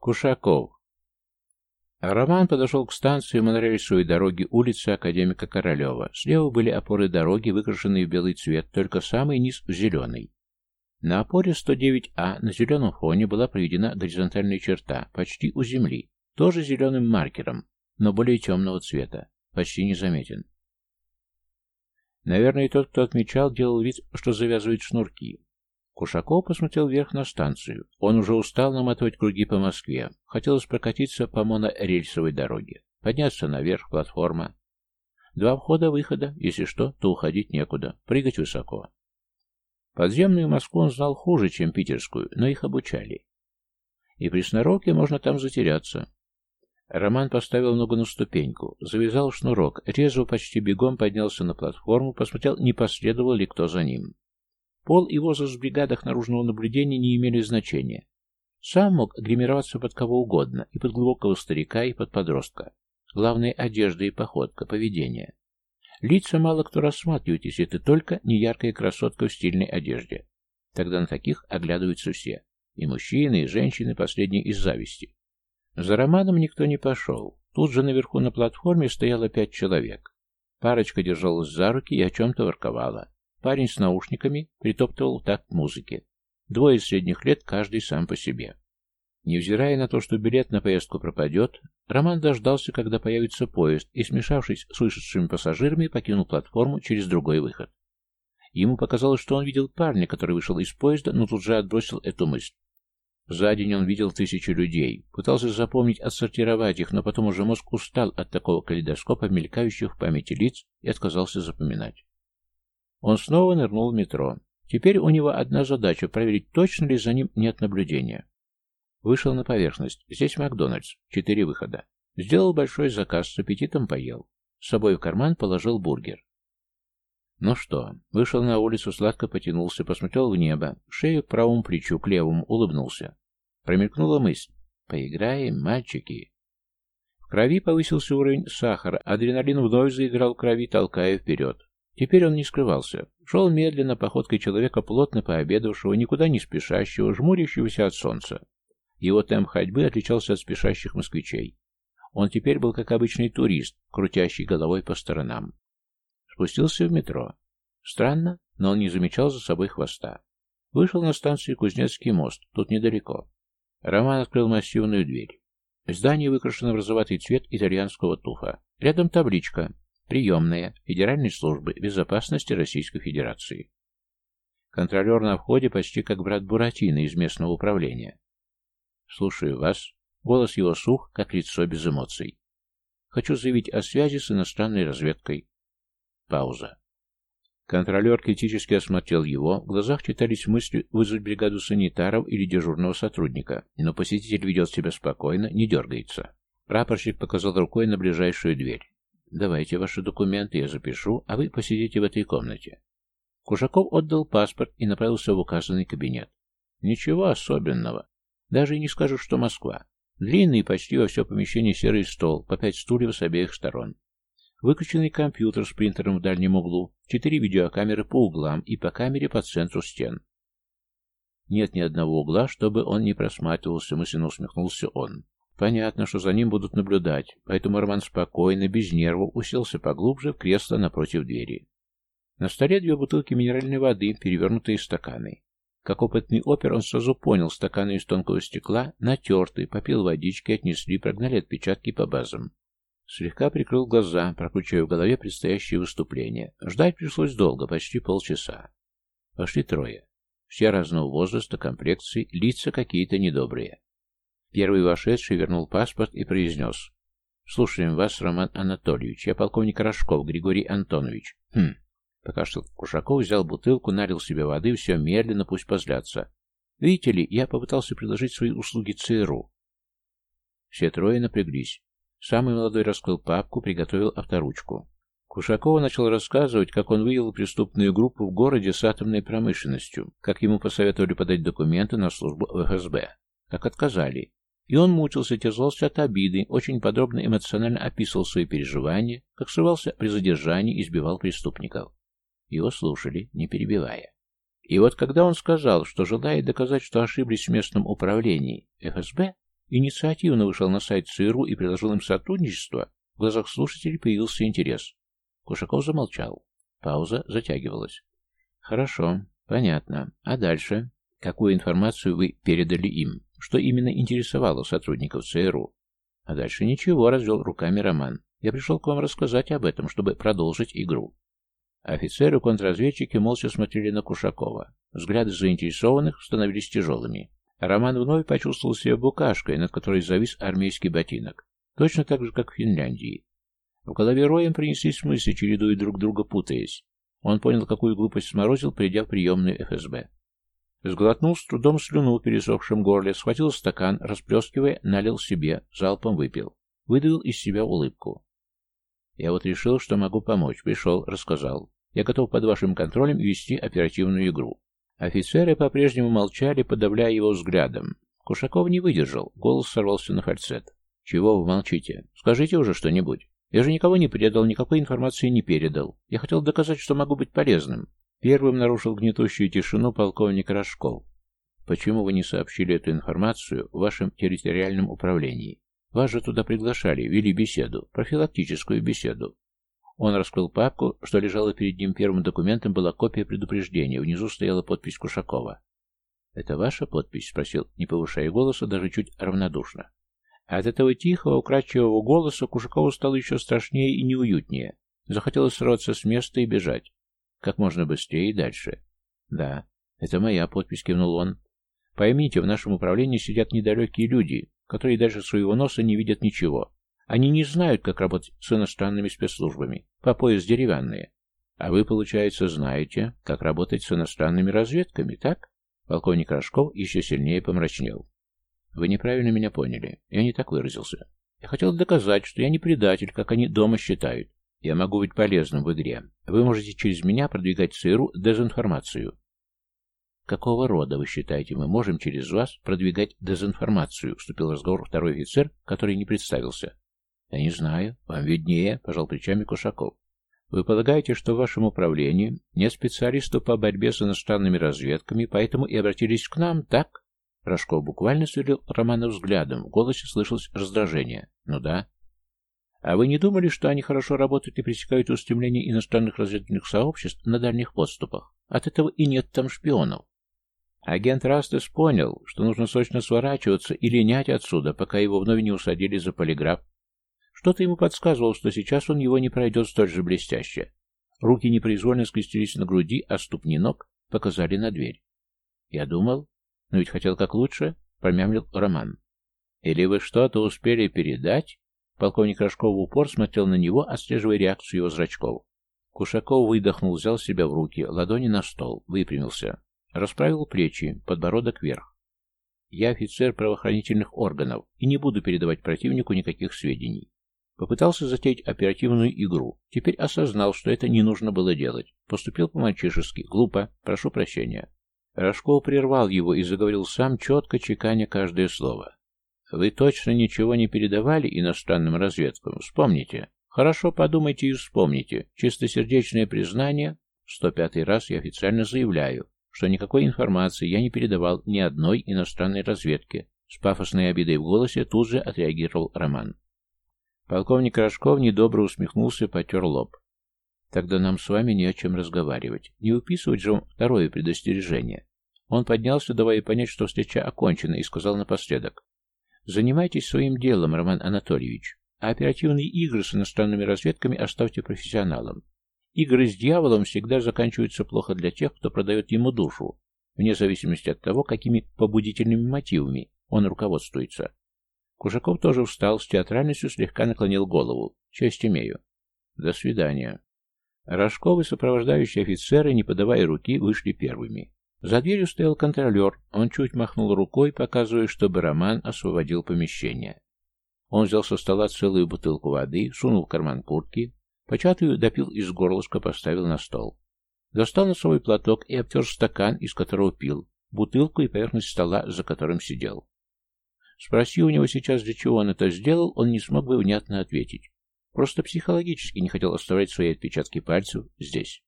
Кушаков. Роман подошел к станции монорельсовой дороги улицы Академика Королева. Слева были опоры дороги, выкрашенные в белый цвет, только самый низ зеленый. На опоре 109А на зеленом фоне была проведена горизонтальная черта, почти у земли, тоже зеленым маркером, но более темного цвета, почти незаметен. Наверное, тот, кто отмечал, делал вид, что завязывает шнурки. Кушаков посмотрел вверх на станцию. Он уже устал наматывать круги по Москве. Хотелось прокатиться по монорельсовой дороге. Подняться наверх, платформа. Два входа-выхода. Если что, то уходить некуда. Прыгать высоко. Подземную Москву он знал хуже, чем питерскую, но их обучали. И при сноровке можно там затеряться. Роман поставил ногу на ступеньку, завязал шнурок, резво почти бегом поднялся на платформу, посмотрел, не последовал ли кто за ним. Пол и возраст в бригадах наружного наблюдения не имели значения. Сам мог гримироваться под кого угодно, и под глубокого старика, и под подростка. Главное – одежда и походка, поведение. Лица мало кто рассматривает, если ты только не яркая красотка в стильной одежде. Тогда на таких оглядываются все. И мужчины, и женщины, последние из зависти. За Романом никто не пошел. Тут же наверху на платформе стояло пять человек. Парочка держалась за руки и о чем-то ворковала. Парень с наушниками притоптывал такт музыки. Двое средних лет, каждый сам по себе. Невзирая на то, что билет на поездку пропадет, Роман дождался, когда появится поезд, и, смешавшись с вышедшими пассажирами, покинул платформу через другой выход. Ему показалось, что он видел парня, который вышел из поезда, но тут же отбросил эту мысль. За день он видел тысячи людей, пытался запомнить, отсортировать их, но потом уже мозг устал от такого калейдоскопа мелькающих в памяти лиц и отказался запоминать. Он снова нырнул в метро. Теперь у него одна задача – проверить, точно ли за ним нет наблюдения. Вышел на поверхность. Здесь Макдональдс. Четыре выхода. Сделал большой заказ, с аппетитом поел. С собой в карман положил бургер. Ну что, вышел на улицу, сладко потянулся, посмотрел в небо, шею к правому плечу, к левому, улыбнулся. Промелькнула мысль. Поиграем, мальчики. В крови повысился уровень сахара, адреналин вновь заиграл в крови, толкая вперед. Теперь он не скрывался. Шел медленно, походкой человека, плотно пообедавшего, никуда не спешащего, жмурящегося от солнца. Его темп ходьбы отличался от спешащих москвичей. Он теперь был как обычный турист, крутящий головой по сторонам. Спустился в метро. Странно, но он не замечал за собой хвоста. Вышел на станцию Кузнецкий мост, тут недалеко. Роман открыл массивную дверь. Здание выкрашено в розоватый цвет итальянского туфа. Рядом табличка Приемная Федеральной службы безопасности Российской Федерации. Контролер на входе почти как брат Буратино из местного управления. «Слушаю вас». Голос его сух, как лицо без эмоций. «Хочу заявить о связи с иностранной разведкой». Пауза. Контролер критически осмотрел его, в глазах читались мысли вызвать бригаду санитаров или дежурного сотрудника, но посетитель ведет себя спокойно, не дергается. Прапорщик показал рукой на ближайшую дверь. «Давайте ваши документы, я запишу, а вы посидите в этой комнате». Кушаков отдал паспорт и направился в указанный кабинет. Ничего особенного. Даже и не скажу, что Москва. Длинный, почти во все помещение серый стол, по пять стульев с обеих сторон. Выключенный компьютер с принтером в дальнем углу, четыре видеокамеры по углам и по камере по центру стен. Нет ни одного угла, чтобы он не просматривался, мысленно усмехнулся он. Понятно, что за ним будут наблюдать, поэтому Роман спокойно, без нервов, уселся поглубже в кресло напротив двери. На столе две бутылки минеральной воды, перевернутые стаканы. Как опытный опер, он сразу понял, стаканы из тонкого стекла, натертые, попил водички, отнесли, прогнали отпечатки по базам. Слегка прикрыл глаза, прокручивая в голове предстоящее выступление. Ждать пришлось долго, почти полчаса. Пошли трое. Все разного возраста, комплекции, лица какие-то недобрые. Первый вошедший вернул паспорт и произнес. «Слушаем вас, Роман Анатольевич. Я полковник Рожков Григорий Антонович». «Хм». Пока что Кушаков взял бутылку, налил себе воды, все медленно, пусть позлятся. «Видите ли, я попытался предложить свои услуги ЦРУ». Все трое напряглись. Самый молодой раскрыл папку, приготовил авторучку. Кушакова начал рассказывать, как он вывел преступную группу в городе с атомной промышленностью, как ему посоветовали подать документы на службу ФСБ, как отказали, и он мучился, терзался от обиды, очень подробно эмоционально описывал свои переживания, как срывался при задержании и избивал преступников. Его слушали, не перебивая. И вот когда он сказал, что желает доказать, что ошиблись в местном управлении ФСБ, инициативно вышел на сайт ЦРУ и предложил им сотрудничество, в глазах слушателей появился интерес. Кушаков замолчал. Пауза затягивалась. «Хорошо, понятно. А дальше? Какую информацию вы передали им? Что именно интересовало сотрудников ЦРУ?» «А дальше ничего», — развел руками Роман. «Я пришел к вам рассказать об этом, чтобы продолжить игру». Офицеры и контрразведчики молча смотрели на Кушакова. Взгляды заинтересованных становились тяжелыми. Роман вновь почувствовал себя букашкой, над которой завис армейский ботинок. Точно так же, как в Финляндии. В голове роем принеслись мысли, чередуя друг друга, путаясь. Он понял, какую глупость сморозил, придя в приемную ФСБ. Сглотнул с трудом слюну в пересохшем горле, схватил стакан, расплескивая, налил себе, залпом выпил. Выдавил из себя улыбку. Я вот решил, что могу помочь. Пришел, рассказал. Я готов под вашим контролем вести оперативную игру. Офицеры по-прежнему молчали, подавляя его взглядом. Кушаков не выдержал, голос сорвался на фальцет. «Чего вы молчите? Скажите уже что-нибудь. Я же никого не предал, никакой информации не передал. Я хотел доказать, что могу быть полезным». Первым нарушил гнетущую тишину полковник Рожков. «Почему вы не сообщили эту информацию в вашем территориальном управлении? Вас же туда приглашали, вели беседу, профилактическую беседу. Он раскрыл папку, что лежало перед ним первым документом, была копия предупреждения, внизу стояла подпись Кушакова. «Это ваша подпись?» — спросил, не повышая голоса, даже чуть равнодушно. От этого тихого, украдчивого голоса Кушакову стало еще страшнее и неуютнее. Захотелось срываться с места и бежать. Как можно быстрее и дальше. «Да, это моя подпись», — кивнул он. «Поймите, в нашем управлении сидят недалекие люди, которые дальше своего носа не видят ничего. Они не знают, как работать с иностранными спецслужбами, по пояс деревянные. А вы, получается, знаете, как работать с иностранными разведками, так? Полковник Рожков еще сильнее помрачнел. Вы неправильно меня поняли. Я не так выразился. Я хотел доказать, что я не предатель, как они дома считают. Я могу быть полезным в игре. Вы можете через меня продвигать ЦРУ дезинформацию. «Какого рода, вы считаете, мы можем через вас продвигать дезинформацию?» — вступил в разговор второй офицер, который не представился. «Я не знаю. Вам виднее», — пожал плечами Кушаков. «Вы полагаете, что в вашем управлении нет специалистов по борьбе с иностранными разведками, поэтому и обратились к нам, так?» Рожков буквально сверлил Романа взглядом, в голосе слышалось раздражение. «Ну да». «А вы не думали, что они хорошо работают и пресекают устремления иностранных разведывательных сообществ на дальних подступах? От этого и нет там шпионов. Агент Растес понял, что нужно срочно сворачиваться и линять отсюда, пока его вновь не усадили за полиграф. Что-то ему подсказывало, что сейчас он его не пройдет столь же блестяще. Руки непроизвольно скрестились на груди, а ступни ног показали на дверь. Я думал, но ведь хотел как лучше, промямлил Роман. Или вы что-то успели передать? Полковник Рожков в упор смотрел на него, отслеживая реакцию его зрачков. Кушаков выдохнул, взял себя в руки, ладони на стол, выпрямился. Расправил плечи, подбородок вверх. Я офицер правоохранительных органов и не буду передавать противнику никаких сведений. Попытался затеять оперативную игру. Теперь осознал, что это не нужно было делать. Поступил по-мальчишески. Глупо. Прошу прощения. Рожков прервал его и заговорил сам, четко чеканя каждое слово. «Вы точно ничего не передавали иностранным разведкам? Вспомните. Хорошо подумайте и вспомните. Чистосердечное признание. 105 раз я официально заявляю, что никакой информации я не передавал ни одной иностранной разведке. С пафосной обидой в голосе тут же отреагировал Роман. Полковник Рожков недобро усмехнулся и потер лоб. «Тогда нам с вами не о чем разговаривать. Не уписывать же второе предостережение». Он поднялся, давая понять, что встреча окончена, и сказал напоследок. «Занимайтесь своим делом, Роман Анатольевич, а оперативные игры с иностранными разведками оставьте профессионалам. Игры с дьяволом всегда заканчиваются плохо для тех, кто продает ему душу, вне зависимости от того, какими побудительными мотивами он руководствуется. Кужаков тоже встал, с театральностью слегка наклонил голову. Честь имею. До свидания. Рожковы, сопровождающие офицеры, не подавая руки, вышли первыми. За дверью стоял контролер. Он чуть махнул рукой, показывая, чтобы Роман освободил помещение. Он взял со стола целую бутылку воды, сунул в карман куртки, Початую допил из горлышка, поставил на стол. Достал носовой платок и обтер стакан, из которого пил, бутылку и поверхность стола, за которым сидел. Спроси у него сейчас, для чего он это сделал, он не смог бы внятно ответить. Просто психологически не хотел оставлять свои отпечатки пальцев здесь.